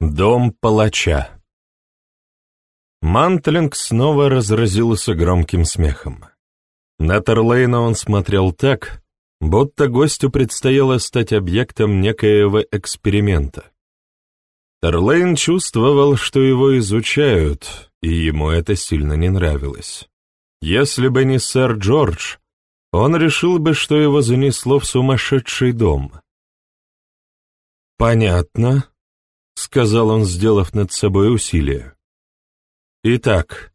Дом палача. Мантлинг снова разразился громким смехом. На Терлейна он смотрел так, будто гостю предстояло стать объектом некоего эксперимента. Терлейн чувствовал, что его изучают, и ему это сильно не нравилось. Если бы не сэр Джордж, он решил бы, что его занесло в сумасшедший дом. «Понятно», — сказал он, сделав над собой усилие. «Итак,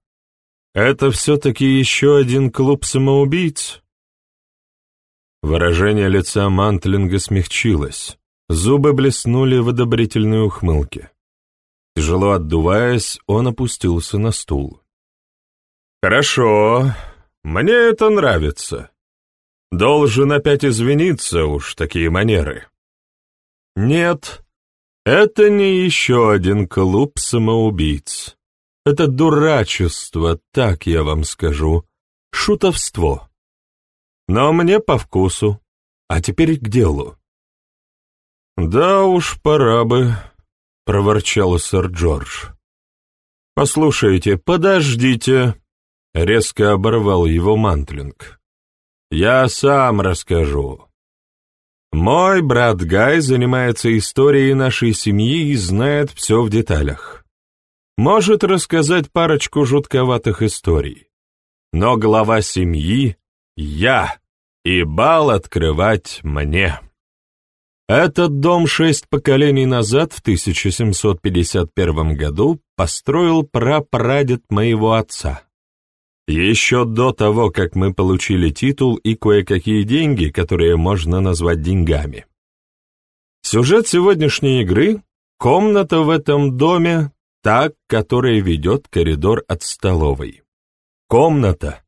это все-таки еще один клуб самоубийц?» Выражение лица Мантлинга смягчилось, зубы блеснули в одобрительной ухмылке. Тяжело отдуваясь, он опустился на стул. «Хорошо, мне это нравится. Должен опять извиниться уж такие манеры». «Нет, это не еще один клуб самоубийц. Это дурачество, так я вам скажу, шутовство. Но мне по вкусу. А теперь к делу». «Да уж, пора бы», — проворчал сэр Джордж. «Послушайте, подождите», Резко оборвал его Мантлинг. «Я сам расскажу. Мой брат Гай занимается историей нашей семьи и знает все в деталях. Может рассказать парочку жутковатых историй. Но глава семьи — я, и бал открывать мне». Этот дом шесть поколений назад, в 1751 году, построил прапрадед моего отца. Еще до того, как мы получили титул и кое-какие деньги, которые можно назвать деньгами. Сюжет сегодняшней игры — комната в этом доме, та, которая ведет коридор от столовой. Комната,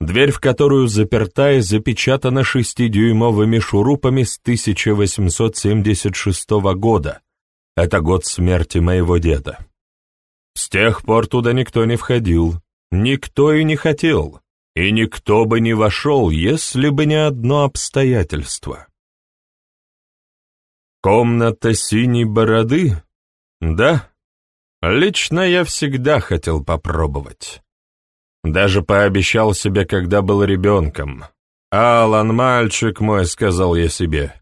дверь в которую заперта и запечатана шестидюймовыми шурупами с 1876 года. Это год смерти моего деда. С тех пор туда никто не входил, Никто и не хотел, и никто бы не вошел, если бы не одно обстоятельство. Комната синей бороды? Да, лично я всегда хотел попробовать. Даже пообещал себе, когда был ребенком. «Алан, мальчик мой», — сказал я себе,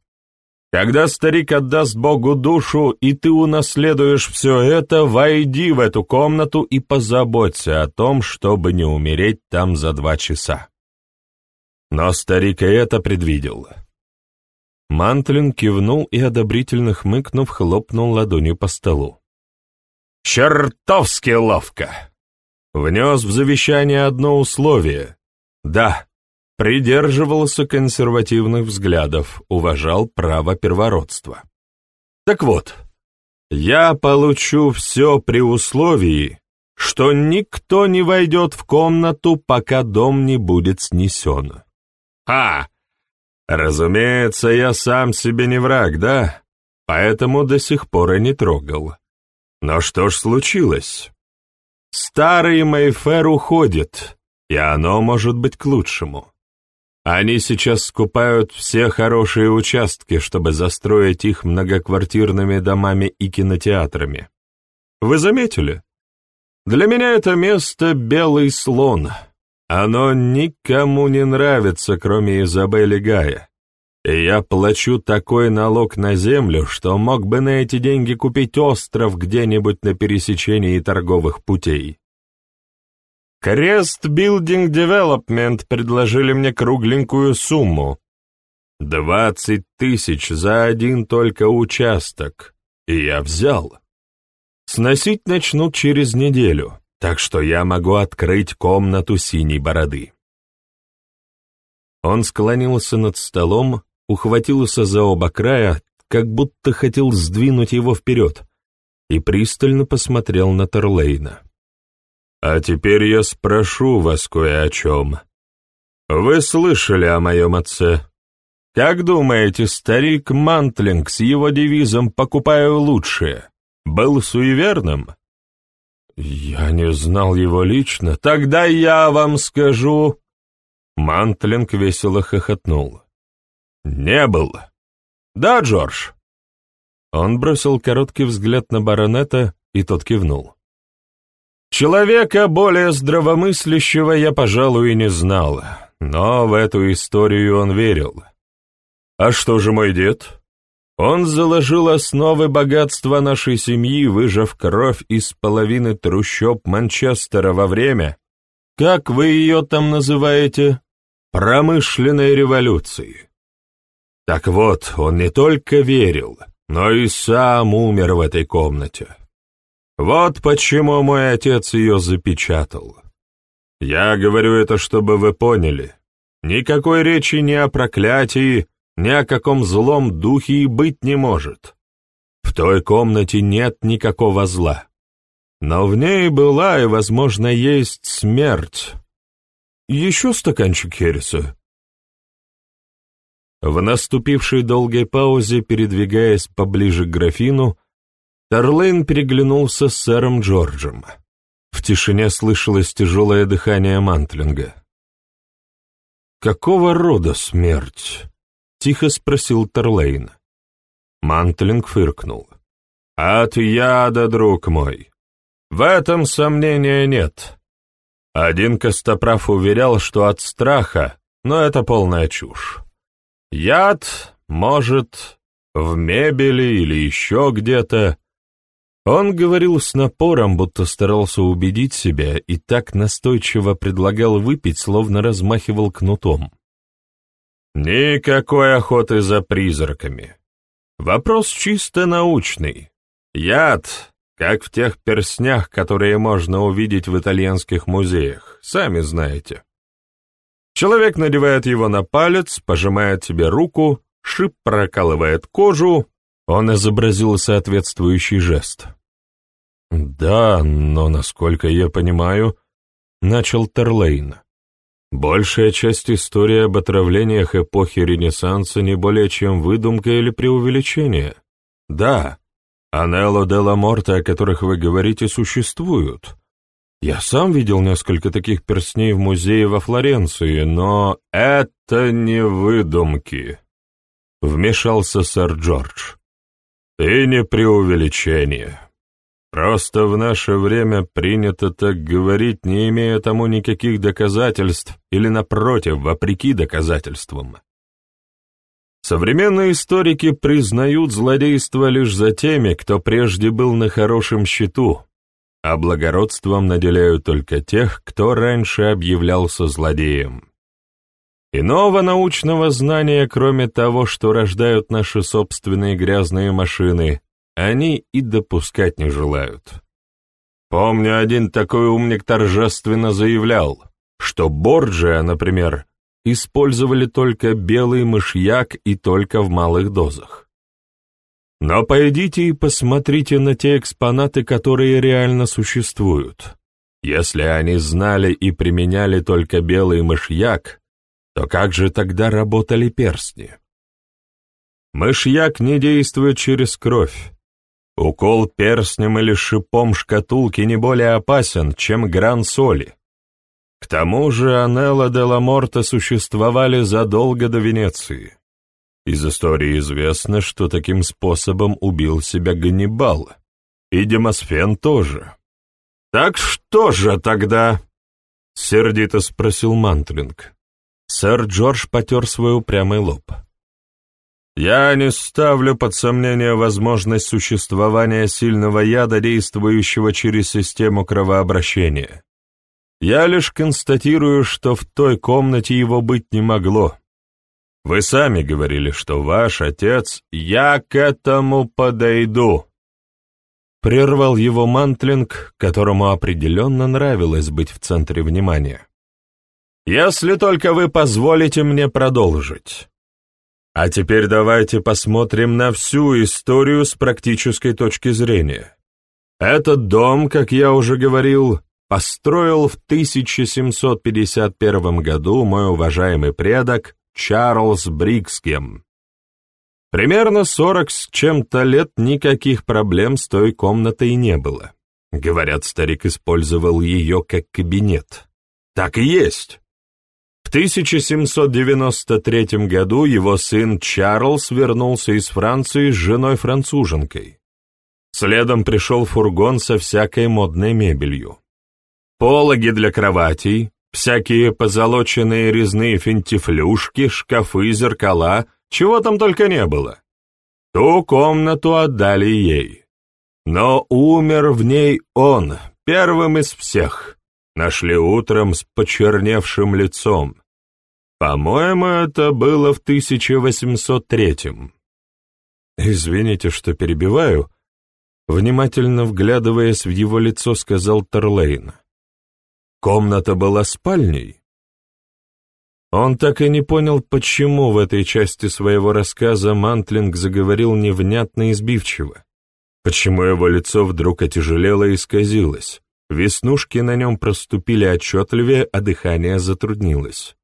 когда старик отдаст Богу душу, и ты унаследуешь все это, войди в эту комнату и позаботься о том, чтобы не умереть там за два часа. Но старик и это предвидел. Мантлин кивнул и, одобрительно хмыкнув, хлопнул ладонью по столу. «Чертовски ловко!» Внес в завещание одно условие. «Да, придерживался консервативных взглядов, уважал право первородства. Так вот, я получу все при условии, что никто не войдет в комнату, пока дом не будет снесен. А, разумеется, я сам себе не враг, да? Поэтому до сих пор и не трогал. Но что ж случилось? Старый Мэйфер уходит, и оно может быть к лучшему. Они сейчас скупают все хорошие участки, чтобы застроить их многоквартирными домами и кинотеатрами. Вы заметили? Для меня это место белый слон. Оно никому не нравится, кроме Изабелли Гая. И я плачу такой налог на землю, что мог бы на эти деньги купить остров где-нибудь на пересечении торговых путей. Crest Building Development предложили мне кругленькую сумму. Двадцать тысяч за один только участок. И я взял. Сносить начнут через неделю, так что я могу открыть комнату синей бороды. Он склонился над столом, ухватился за оба края, как будто хотел сдвинуть его вперед, и пристально посмотрел на Терлейна. А теперь я спрошу вас кое о чем. Вы слышали о моем отце? Как думаете, старик Мантлинг с его девизом «покупаю лучшее» был суеверным? Я не знал его лично. Тогда я вам скажу... Мантлинг весело хохотнул. Не был. Да, Джордж? Он бросил короткий взгляд на баронета, и тот кивнул. Человека более здравомыслящего я, пожалуй, не знал, но в эту историю он верил. А что же мой дед? Он заложил основы богатства нашей семьи, выжав кровь из половины трущоб Манчестера во время, как вы ее там называете, промышленной революции. Так вот, он не только верил, но и сам умер в этой комнате. Вот почему мой отец ее запечатал. Я говорю это, чтобы вы поняли. Никакой речи ни о проклятии, ни о каком злом духе и быть не может. В той комнате нет никакого зла. Но в ней была и, возможно, есть смерть. Еще стаканчик Хереса. В наступившей долгой паузе, передвигаясь поближе к графину, Тарлейн переглянулся с сэром Джорджем. В тишине слышалось тяжелое дыхание Мантлинга. «Какого рода смерть?» — тихо спросил Тарлейн. Мантлинг фыркнул. «От яда, друг мой. В этом сомнения нет. Один Костоправ уверял, что от страха, но это полная чушь. Яд, может, в мебели или еще где-то, он говорил с напором, будто старался убедить себя, и так настойчиво предлагал выпить, словно размахивал кнутом. Никакой охоты за призраками. Вопрос чисто научный. Яд, как в тех перстнях, которые можно увидеть в итальянских музеях, сами знаете. Человек надевает его на палец, пожимает себе руку, шип прокалывает кожу, он изобразил соответствующий жест. «Да, но, насколько я понимаю, — начал Терлейн, — большая часть истории об отравлениях эпохи Ренессанса не более чем выдумка или преувеличение. Да, Анелло де ла Морте, о которых вы говорите, существуют. Я сам видел несколько таких перстней в музее во Флоренции, но это не выдумки», — вмешался сэр Джордж. «И не преувеличение». Просто в наше время принято так говорить, не имея тому никаких доказательств или, напротив, вопреки доказательствам. Современные историки признают злодейство лишь за теми, кто прежде был на хорошем счету, а благородством наделяют только тех, кто раньше объявлялся злодеем. Иного научного знания, кроме того, что рождают наши собственные грязные машины, они и допускать не желают. Помню, один такой умник торжественно заявлял, что Борджия, например, использовали только белый мышьяк и только в малых дозах. Но пойдите и посмотрите на те экспонаты, которые реально существуют. Если они знали и применяли только белый мышьяк, то как же тогда работали перстни? Мышьяк не действует через кровь, Укол перстнем или шипом шкатулки не более опасен, чем гран соли. К тому же Анелла де ла Морта существовали задолго до Венеции. Из истории известно, что таким способом убил себя Ганнибал, и Демосфен тоже. «Так что же тогда?» — сердито спросил Мантлинг. Сэр Джордж потер свой упрямый лоб. Я не ставлю под сомнение возможность существования сильного яда, действующего через систему кровообращения. Я лишь констатирую, что в той комнате его быть не могло. Вы сами говорили, что ваш отец... Я к этому подойду. Прервал его Мантлинг, которому определенно нравилось быть в центре внимания. Если только вы позволите мне продолжить. А теперь давайте посмотрим на всю историю с практической точки зрения. Этот дом, как я уже говорил, построил в 1751 году мой уважаемый предок Чарльз Брикскем. Примерно 40 с чем-то лет никаких проблем с той комнатой не было. Говорят, старик использовал ее как кабинет. Так и есть. В 1793 году его сын Чарльз вернулся из Франции с женой-француженкой. Следом пришел фургон со всякой модной мебелью. Пологи для кроватей, всякие позолоченные резные финтифлюшки, шкафы, зеркала, чего там только не было. Ту комнату отдали ей. Но умер в ней он, первым из всех. Нашли утром с почерневшим лицом. По-моему, это было в 1803-м. Извините, что перебиваю. Внимательно вглядываясь в его лицо, сказал Терлейн. Комната была спальней? Он так и не понял, почему в этой части своего рассказа Мантлинг заговорил невнятно и сбивчиво. Почему его лицо вдруг отяжелело и исказилось. Веснушки на нем проступили отчетливее, а дыхание затруднилось.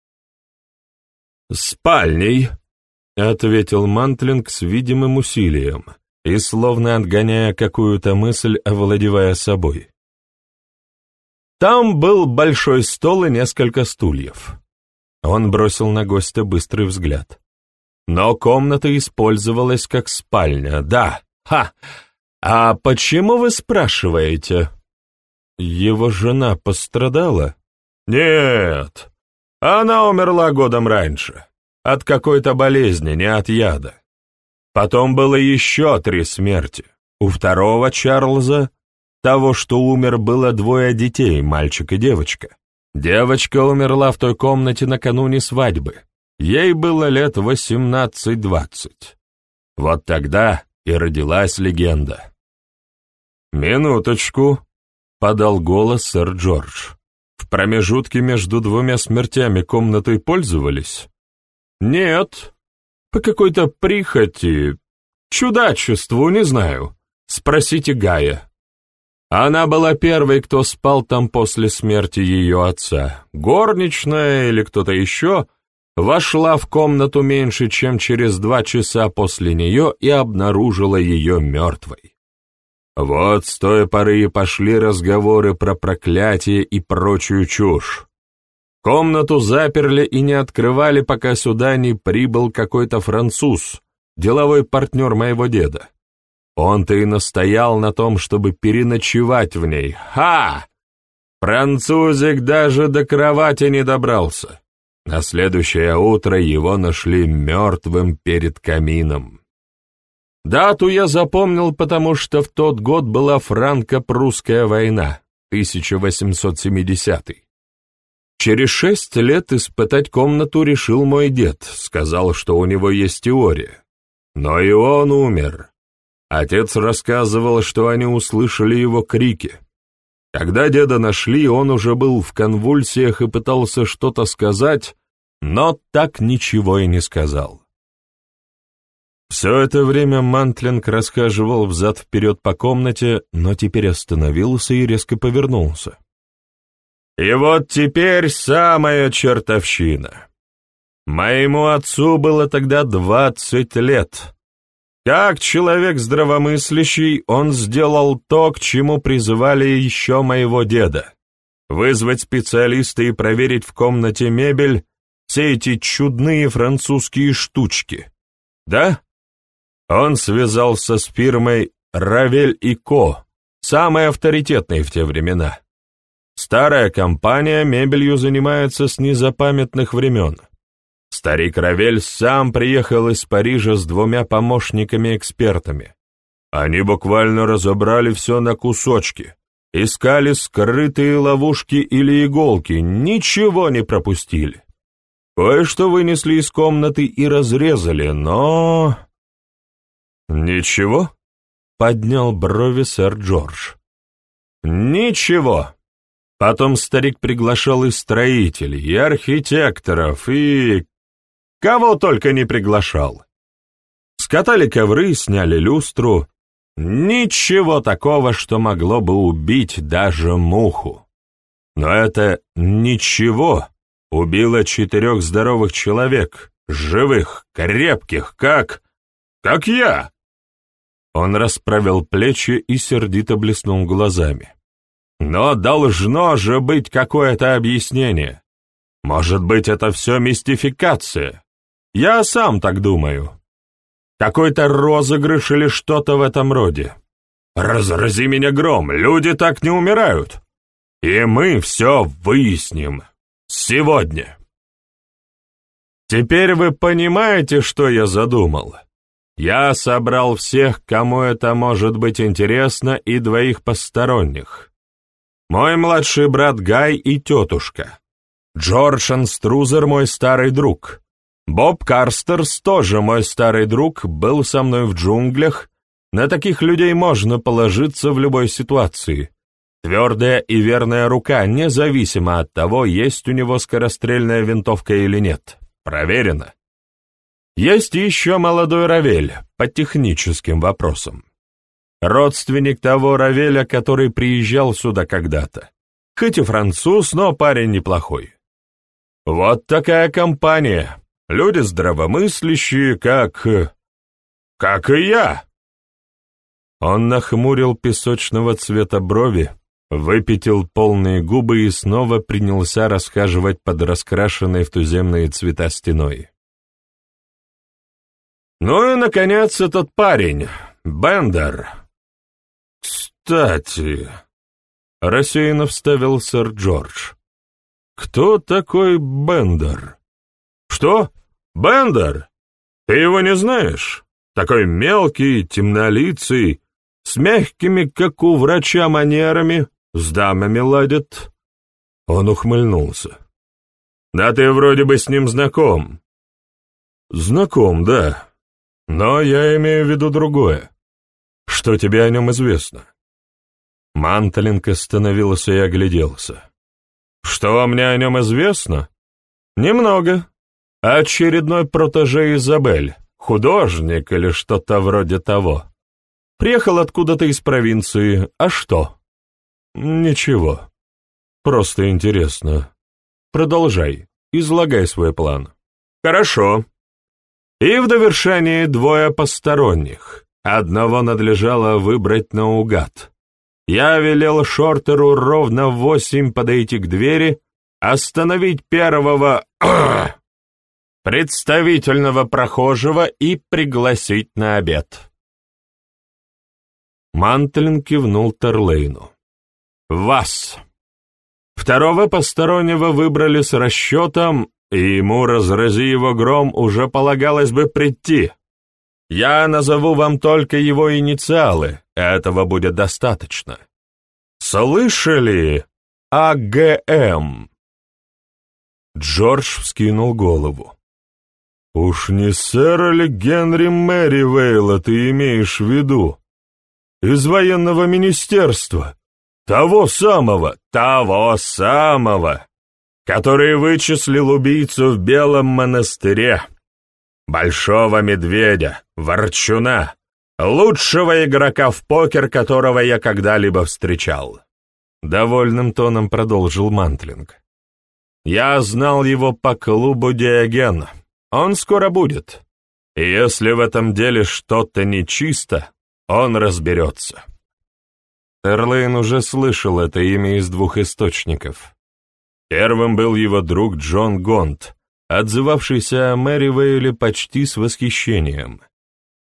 «Спальней», — ответил Мантлинг с видимым усилием и словно отгоняя какую-то мысль, овладевая собой. Там был большой стол и несколько стульев. Он бросил на гостя быстрый взгляд. Но комната использовалась как спальня, да, ха! А почему вы спрашиваете? Его жена пострадала? Нет, она умерла годом раньше. От какой-то болезни, не от яда. Потом было еще три смерти. У второго Чарльза, того, что умер, было двое детей, мальчик и девочка. Девочка умерла в той комнате накануне свадьбы. Ей было лет восемнадцать-двадцать. Вот тогда и родилась легенда. «Минуточку», — подал голос сэр Джордж. «В промежутке между двумя смертями комнатой пользовались?» «Нет. По какой-то прихоти, чудачеству, не знаю. Спросите Гая». Она была первой, кто спал там после смерти ее отца. Горничная или кто-то еще вошла в комнату меньше, чем через два часа после нее и обнаружила ее мертвой. Вот с той поры и пошли разговоры про проклятие и прочую чушь. Комнату заперли и не открывали, пока сюда не прибыл какой-то француз, деловой партнер моего деда. Он-то и настоял на том, чтобы переночевать в ней. Ха! Французик даже до кровати не добрался. На следующее утро его нашли мертвым перед камином. Дату я запомнил, потому что в тот год была франко-прусская война, 1870 -й. Через шесть лет испытать комнату решил мой дед, сказал, что у него есть теория. Но и он умер. Отец рассказывал, что они услышали его крики. Когда деда нашли, он уже был в конвульсиях и пытался что-то сказать, но так ничего и не сказал. Все это время Мантлинг рассказывал взад-вперед по комнате, но теперь остановился и резко повернулся. «И вот теперь самая чертовщина. Моему отцу было тогда двадцать лет, как человек здравомыслящий, он сделал то, к чему призывали еще моего деда. Вызвать специалиста и проверить в комнате мебель все эти чудные французские штучки. Да? Он связался с фирмой «Равель и Ко», самой авторитетной в те времена. Старая компания мебелью занимается с незапамятных времен. Старик Равель сам приехал из Парижа с двумя помощниками-экспертами. Они буквально разобрали все на кусочки, искали скрытые ловушки или иголки, ничего не пропустили. Кое-что вынесли из комнаты и разрезали, но... «Ничего?» — поднял брови сэр Джордж. «Ничего. Потом старик приглашал и строителей, и архитекторов, и Кого только не приглашал. Скатали ковры, сняли люстру. Ничего такого, что могло бы убить даже муху. Но это ничего убило четырех здоровых человек, живых, крепких, как... как я. Он расправил плечи и сердито блеснул глазами. Но должно же быть какое-то объяснение. Может быть, это все мистификация? Я сам так думаю. Какой-то розыгрыш или что-то в этом роде. Разрази меня гром, люди так не умирают. И мы все выясним. Сегодня. Теперь вы понимаете, что я задумал? Я собрал всех, кому это может быть интересно, и двоих посторонних. Мой младший брат Гай и тетушка. Джордж Струзер мой старый друг. Боб Карстерс, тоже мой старый друг, был со мной в джунглях. На таких людей можно положиться в любой ситуации. Твердая и верная рука, независимо от того, есть у него скорострельная винтовка или нет. Проверено. Есть еще молодой Равель, по техническим вопросам. Родственник того Равеля, который приезжал сюда когда-то. Хоть и француз, но парень неплохой. Вот такая компания. Люди здравомыслящие, как... как и я. Он нахмурил песочного цвета брови, выпятил полные губы и снова принялся расхаживать под раскрашенной в туземные цвета стеной. Ну и, наконец, этот парень, Бендер. Кстати, рассеянно вставил сэр Джордж. «Кто такой Бендер?» «Что? Бендер? Ты его не знаешь? Такой мелкий, темнолицый, с мягкими, как у врача, манерами, с дамами ладит». Он ухмыльнулся. «Да ты вроде бы с ним знаком». «Знаком, да. Но я имею в виду другое. Что тебе о нем известно?» Мантелинг остановился и огляделся. Что мне о нем известно? Немного. Очередной протеже Изабель, художник или что-то вроде того. Приехал откуда-то из провинции, а что? Ничего. Просто интересно. Продолжай, излагай свой план. Хорошо. И в довершении двое посторонних. Одного надлежало выбрать наугад. Я велел Шортеру ровно в восемь подойти к двери, остановить первого представительного прохожего и пригласить на обед. Мантлин кивнул Терлейну. «Вас!» Второго постороннего выбрали с расчетом, и ему, разрази его гром, уже полагалось бы прийти. Я назову вам только его инициалы, этого будет достаточно. Слышали? АГМ. Джордж вскинул голову. «Уж не сэра ли Генри Мэривейла ты имеешь в виду? Из военного министерства? Того самого, того самого, который вычислил убийцу в Белом монастыре, большого медведя, ворчуна, лучшего игрока в покер, которого я когда-либо встречал. Довольным тоном продолжил Мантлинг. Я знал его по клубу Диоген. Он скоро будет. И если в этом деле что-то нечисто, он разберется. Эрлейн уже слышал это имя из двух источников. Первым был его друг Джон Гонт, отзывавшийся о Мэри Вейле почти с восхищением.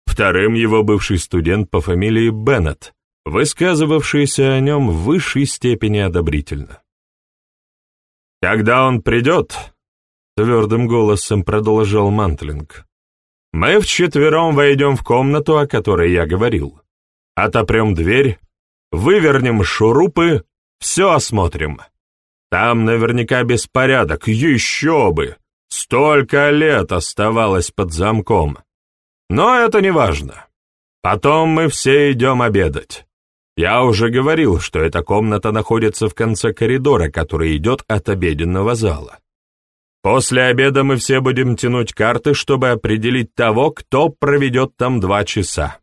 Вторым его бывший студент по фамилии Беннет, высказывавшийся о нем в высшей степени одобрительно. «Когда он придет», — твердым голосом продолжал Мантлинг, «мы вчетвером войдем в комнату, о которой я говорил, отопрем дверь, вывернем шурупы, все осмотрим. Там наверняка беспорядок, еще бы! Столько лет оставалось под замком. Но это не важно. Потом мы все идем обедать. Я уже говорил, что эта комната находится в конце коридора, который идет от обеденного зала. После обеда мы все будем тянуть карты, чтобы определить того, кто проведет там два часа.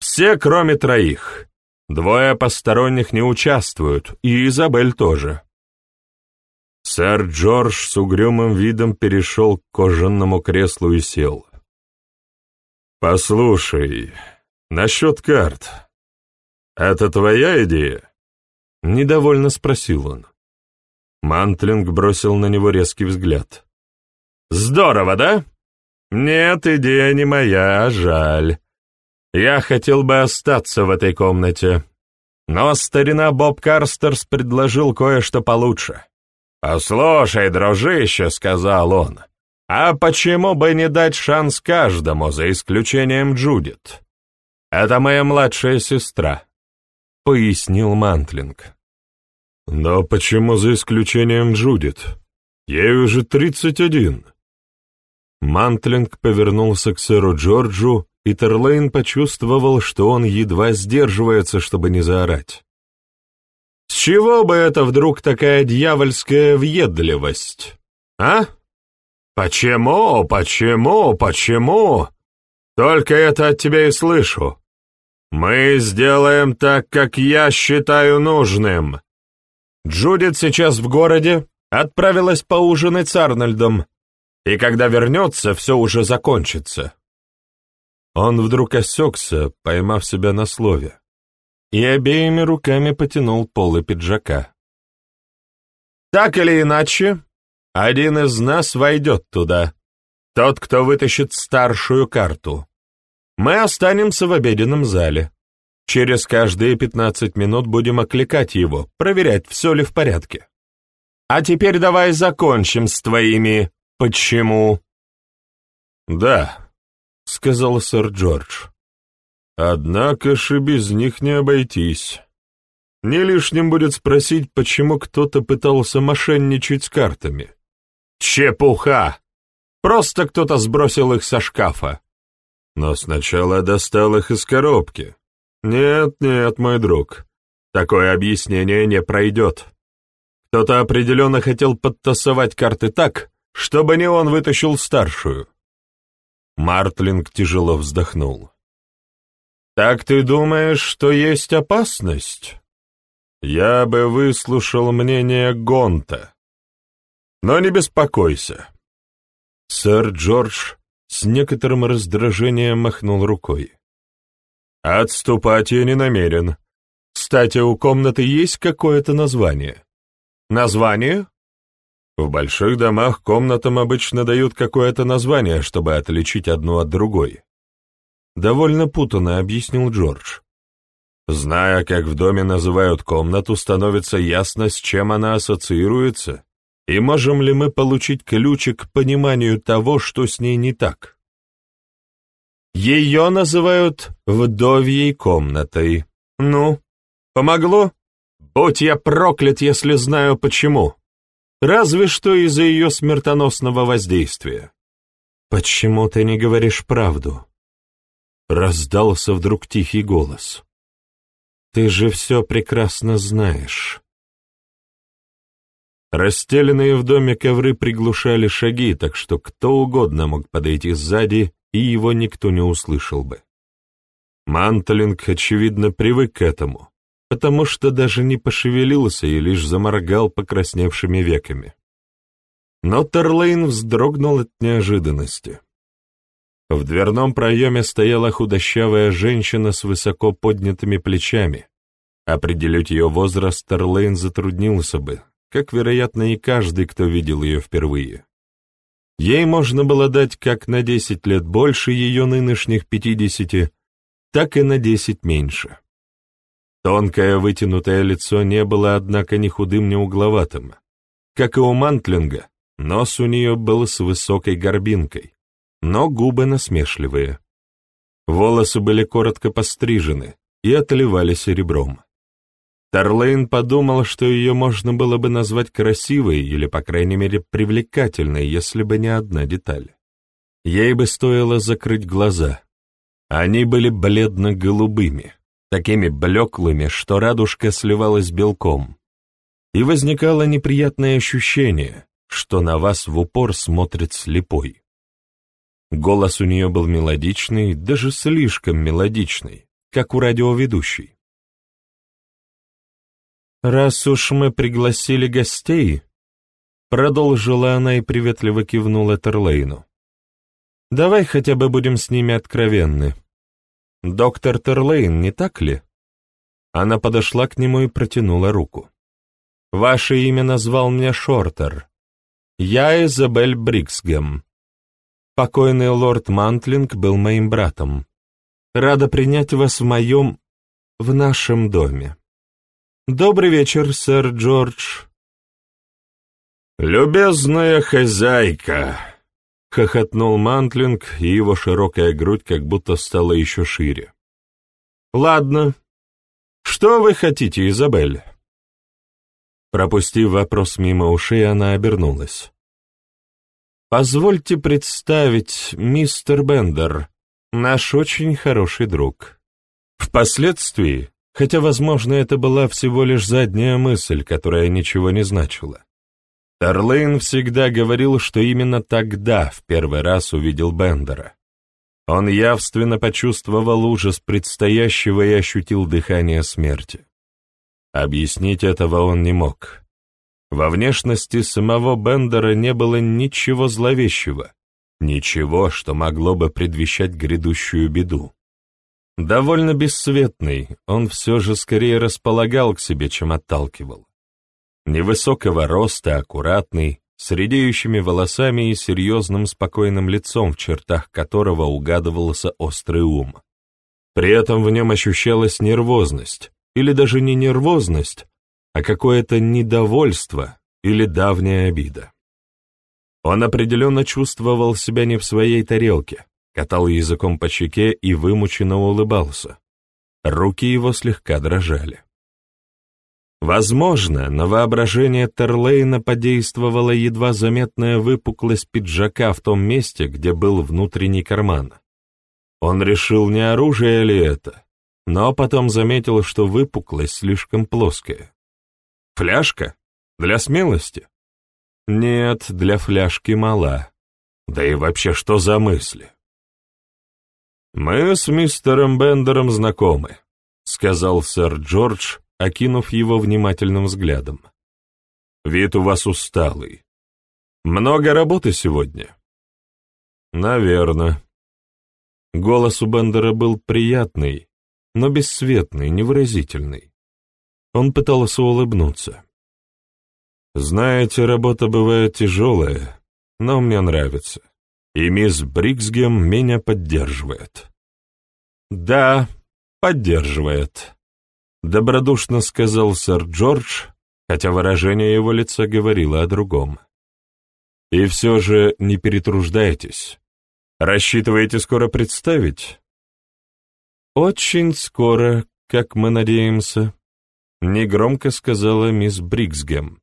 Все, кроме троих. Двое посторонних не участвуют, и Изабель тоже. Сэр Джордж с угрюмым видом перешел к кожаному креслу и сел. «Послушай, насчет карт. Это твоя идея?» Недовольно спросил он. Мантлинг бросил на него резкий взгляд. «Здорово, да? Нет, идея не моя, жаль. Я хотел бы остаться в этой комнате. Но старина Боб Карстерс предложил кое-что получше. «Послушай, дружище», — сказал он, — «а почему бы не дать шанс каждому, за исключением Джудит? Это моя младшая сестра», — пояснил Мантлинг. «Но почему за исключением Джудит? Ей уже тридцать один». Мантлинг повернулся к сэру Джорджу, и Терлейн почувствовал, что он едва сдерживается, чтобы не заорать. «С чего бы это вдруг такая дьявольская въедливость, а? Почему, почему, почему? Только это от тебя и слышу. Мы сделаем так, как я считаю нужным. Джудит сейчас в городе, отправилась поужинать с Арнольдом, и когда вернется, все уже закончится. Он вдруг осекся, поймав себя на слове, и обеими руками потянул полы пиджака. «Так или иначе, один из нас войдет туда, тот, кто вытащит старшую карту. Мы останемся в обеденном зале. Через каждые пятнадцать минут будем окликать его, проверять, все ли в порядке. А теперь давай закончим с твоими «почему». «Да», — сказал сэр Джордж. «Однако ж без них не обойтись. Не лишним будет спросить, почему кто-то пытался мошенничать с картами». «Чепуха! Просто кто-то сбросил их со шкафа». «Но сначала достал их из коробки. Нет, нет, мой друг, такое объяснение не пройдет. Кто-то определенно хотел подтасовать карты так, чтобы не он вытащил старшую». Мартлинг тяжело вздохнул. «Так ты думаешь, что есть опасность?» «Я бы выслушал мнение Гонта. Но не беспокойся». Сэр Джордж с некоторым раздражением махнул рукой. «Отступать я не намерен. Кстати, у комнаты есть какое-то название?» «Название?» В больших домах комнатам обычно дают какое-то название, чтобы отличить одну от другой. Довольно путанно объяснил Джордж. Зная, как в доме называют комнату, становится ясно, с чем она ассоциируется, и можем ли мы получить ключик к пониманию того, что с ней не так. Ее называют вдовьей комнатой. Ну, помогло? Будь я проклят, если знаю почему. Разве что из-за ее смертоносного воздействия. «Почему ты не говоришь правду?» Раздался вдруг тихий голос. «Ты же все прекрасно знаешь». Расстеленные в доме ковры приглушали шаги, так что кто угодно мог подойти сзади, и его никто не услышал бы. Мантлинг, очевидно, привык к этому потому что даже не пошевелился и лишь заморгал покрасневшими веками. Но Терлейн вздрогнул от неожиданности. В дверном проеме стояла худощавая женщина с высоко поднятыми плечами. Определить ее возраст Терлейн затруднился бы, как, вероятно, и каждый, кто видел ее впервые. Ей можно было дать как на десять лет больше ее нынешних пятидесяти, так и на десять меньше. Тонкое вытянутое лицо не было, однако, ни худым, ни угловатым. Как и у Мантлинга, нос у нее был с высокой горбинкой, но губы насмешливые. Волосы были коротко пострижены и отливали серебром. Тарлейн подумал, что ее можно было бы назвать красивой или, по крайней мере, привлекательной, если бы не одна деталь. Ей бы стоило закрыть глаза. Они были бледно-голубыми такими блеклыми, что радужка сливалась белком. И возникало неприятное ощущение, что на вас в упор смотрит слепой. Голос у нее был мелодичный, даже слишком мелодичный, как у радиоведущей. «Раз уж мы пригласили гостей», — продолжила она и приветливо кивнула Терлейну, — «давай хотя бы будем с ними откровенны. «Доктор Терлейн, не так ли?» Она подошла к нему и протянула руку. Ваше имя назвал мне Шортер. Я Изабель Бриксгэм. Покойный лорд Мантлинг был моим братом. Рада принять вас в моем... в нашем доме. Добрый вечер, сэр Джордж. «Любезная хозяйка!» — хохотнул Мантлинг, и его широкая грудь как будто стала еще шире. «Ладно. Что вы хотите, Изабель?» Пропустив вопрос мимо ушей, она обернулась. «Позвольте представить, мистер Бендер, наш очень хороший друг. Впоследствии, хотя, возможно, это была всего лишь задняя мысль, которая ничего не значила, Тарлейн всегда говорил, что именно тогда в первый раз увидел Бендера. Он явственно почувствовал ужас предстоящего и ощутил дыхание смерти. Объяснить этого он не мог. Во внешности самого Бендера не было ничего зловещего, ничего, что могло бы предвещать грядущую беду. Довольно бесцветный, он все же скорее располагал к себе, чем отталкивал. Невысокого роста, аккуратный, с редеющими волосами и серьезным спокойным лицом, в чертах которого угадывался острый ум. При этом в нем ощущалась нервозность, или даже не нервозность, а какое-то недовольство или давняя обида. Он определенно чувствовал себя не в своей тарелке, катал языком по щеке и вымученно улыбался. Руки его слегка дрожали. Возможно, на воображение Терлейна подействовала едва заметная выпуклость пиджака в том месте, где был внутренний карман. Он решил, не оружие ли это, но потом заметил, что выпуклость слишком плоская. Фляжка? Для смелости? Нет, для фляжки мала. Да и вообще, что за мысли? «Мы с мистером Бендером знакомы», — сказал сэр Джордж, окинув его внимательным взглядом. «Вид у вас усталый. Много работы сегодня?» «Наверно». Голос у Бендера был приятный, но бесцветный, невыразительный. Он пытался улыбнуться. «Знаете, работа бывает тяжелая, но мне нравится, и мисс Бриксгем меня поддерживает». «Да, поддерживает», — добродушно сказал сэр Джордж, хотя выражение его лица говорило о другом. «И все же не перетруждайтесь. Рассчитываете скоро представить?» «Очень скоро, как мы надеемся», — негромко сказала мисс Бриксгем.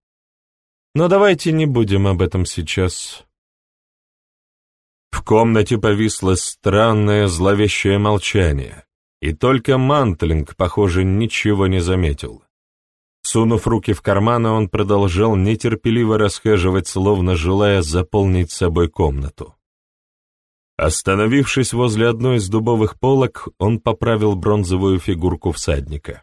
«Но давайте не будем об этом сейчас». В комнате повисло странное зловещее молчание и только Мантлинг, похоже, ничего не заметил. Сунув руки в карманы, он продолжал нетерпеливо расхаживать, словно желая заполнить собой комнату. Остановившись возле одной из дубовых полок, он поправил бронзовую фигурку всадника.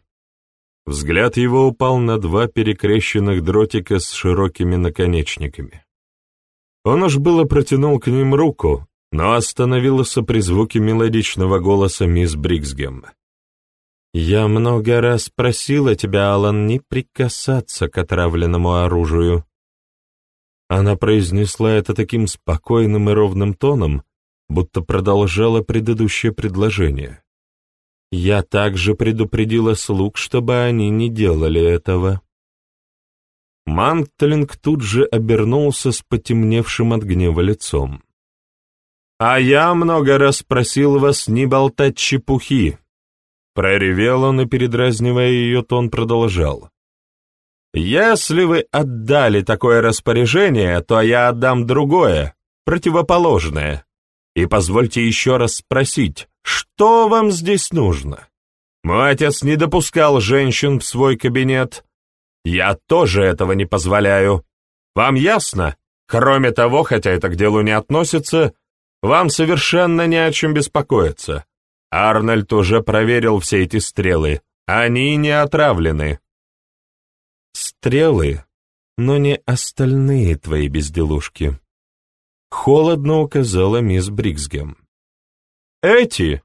Взгляд его упал на два перекрещенных дротика с широкими наконечниками. Он уж было протянул к ним руку, но остановился при звуке мелодичного голоса мисс Бриксгем. «Я много раз просила тебя, Алан, не прикасаться к отравленному оружию». Она произнесла это таким спокойным и ровным тоном, будто продолжала предыдущее предложение. «Я также предупредила слуг, чтобы они не делали этого». Мантлинг тут же обернулся с потемневшим от гнева лицом. «А я много раз просил вас не болтать чепухи!» Проревел он и, передразнивая ее, тон продолжал. «Если вы отдали такое распоряжение, то я отдам другое, противоположное. И позвольте еще раз спросить, что вам здесь нужно? Мой отец не допускал женщин в свой кабинет. Я тоже этого не позволяю. Вам ясно? Кроме того, хотя это к делу не относится, вам совершенно не о чем беспокоиться. Арнольд уже проверил все эти стрелы. Они не отравлены. Стрелы, но не остальные твои безделушки. Холодно указала мисс Бриксгем. Эти?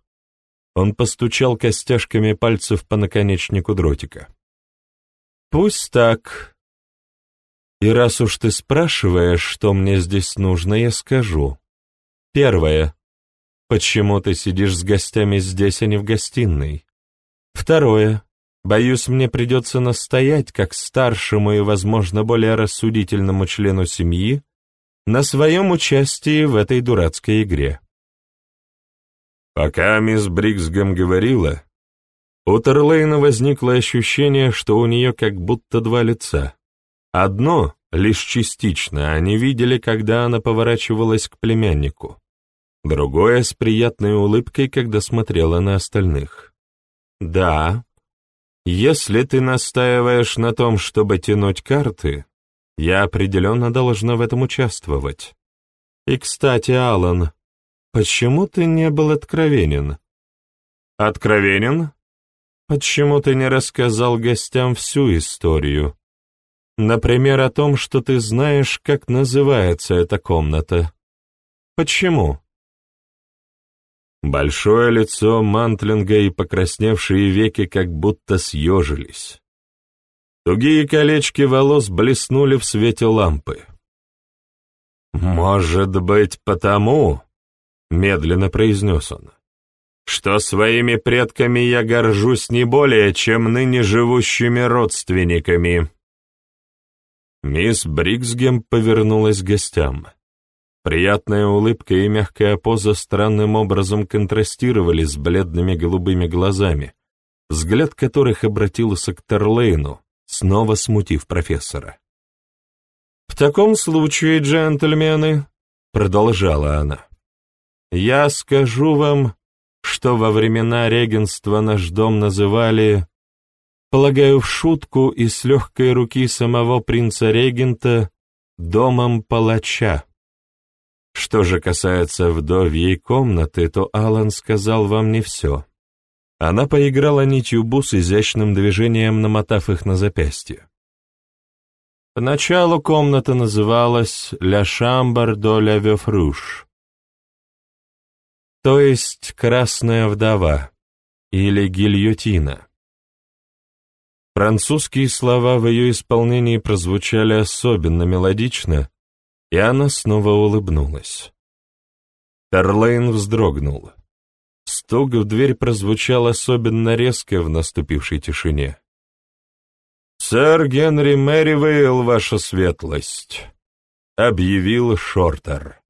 Он постучал костяшками пальцев по наконечнику дротика. Пусть так, И раз уж ты спрашиваешь, что мне здесь нужно, я скажу. Первое. Почему ты сидишь с гостями здесь, а не в гостиной? Второе. Боюсь, мне придется настоять, как старшему и, возможно, более рассудительному члену семьи, на своем участии в этой дурацкой игре. Пока мисс Бриксгам говорила, у Терлейна возникло ощущение, что у нее как будто два лица. Одно, лишь частично, они видели, когда она поворачивалась к племяннику. Другое с приятной улыбкой, когда смотрела на остальных. «Да, если ты настаиваешь на том, чтобы тянуть карты, я определенно должна в этом участвовать. И, кстати, Алан, почему ты не был откровенен?» «Откровенен? Почему ты не рассказал гостям всю историю?» Например, о том, что ты знаешь, как называется эта комната. Почему? Большое лицо Мантлинга и покрасневшие веки как будто съежились. Тугие колечки волос блеснули в свете лампы. «Может быть, потому, — медленно произнес он, — что своими предками я горжусь не более, чем ныне живущими родственниками». Мисс Бриксгем повернулась к гостям. Приятная улыбка и мягкая поза странным образом контрастировали с бледными голубыми глазами, взгляд которых обратился к Терлейну, снова смутив профессора. «В таком случае, джентльмены», — продолжала она, — «я скажу вам, что во времена регенства наш дом называли полагаю, в шутку и с легкой руки самого принца-регента домом палача. Что же касается вдовьей комнаты, то Алан сказал вам не все. Она поиграла нитью бус изящным движением, намотав их на запястье. Поначалу комната называлась «Ля Шамбар до ля Вёфруш», то есть «Красная вдова» или «Гильотина». Французские слова в ее исполнении прозвучали особенно мелодично, и она снова улыбнулась. Терлейн вздрогнул. Стук в дверь прозвучал особенно резко в наступившей тишине. «Сэр Генри Мэривейл, ваша светлость», — объявил Шортер.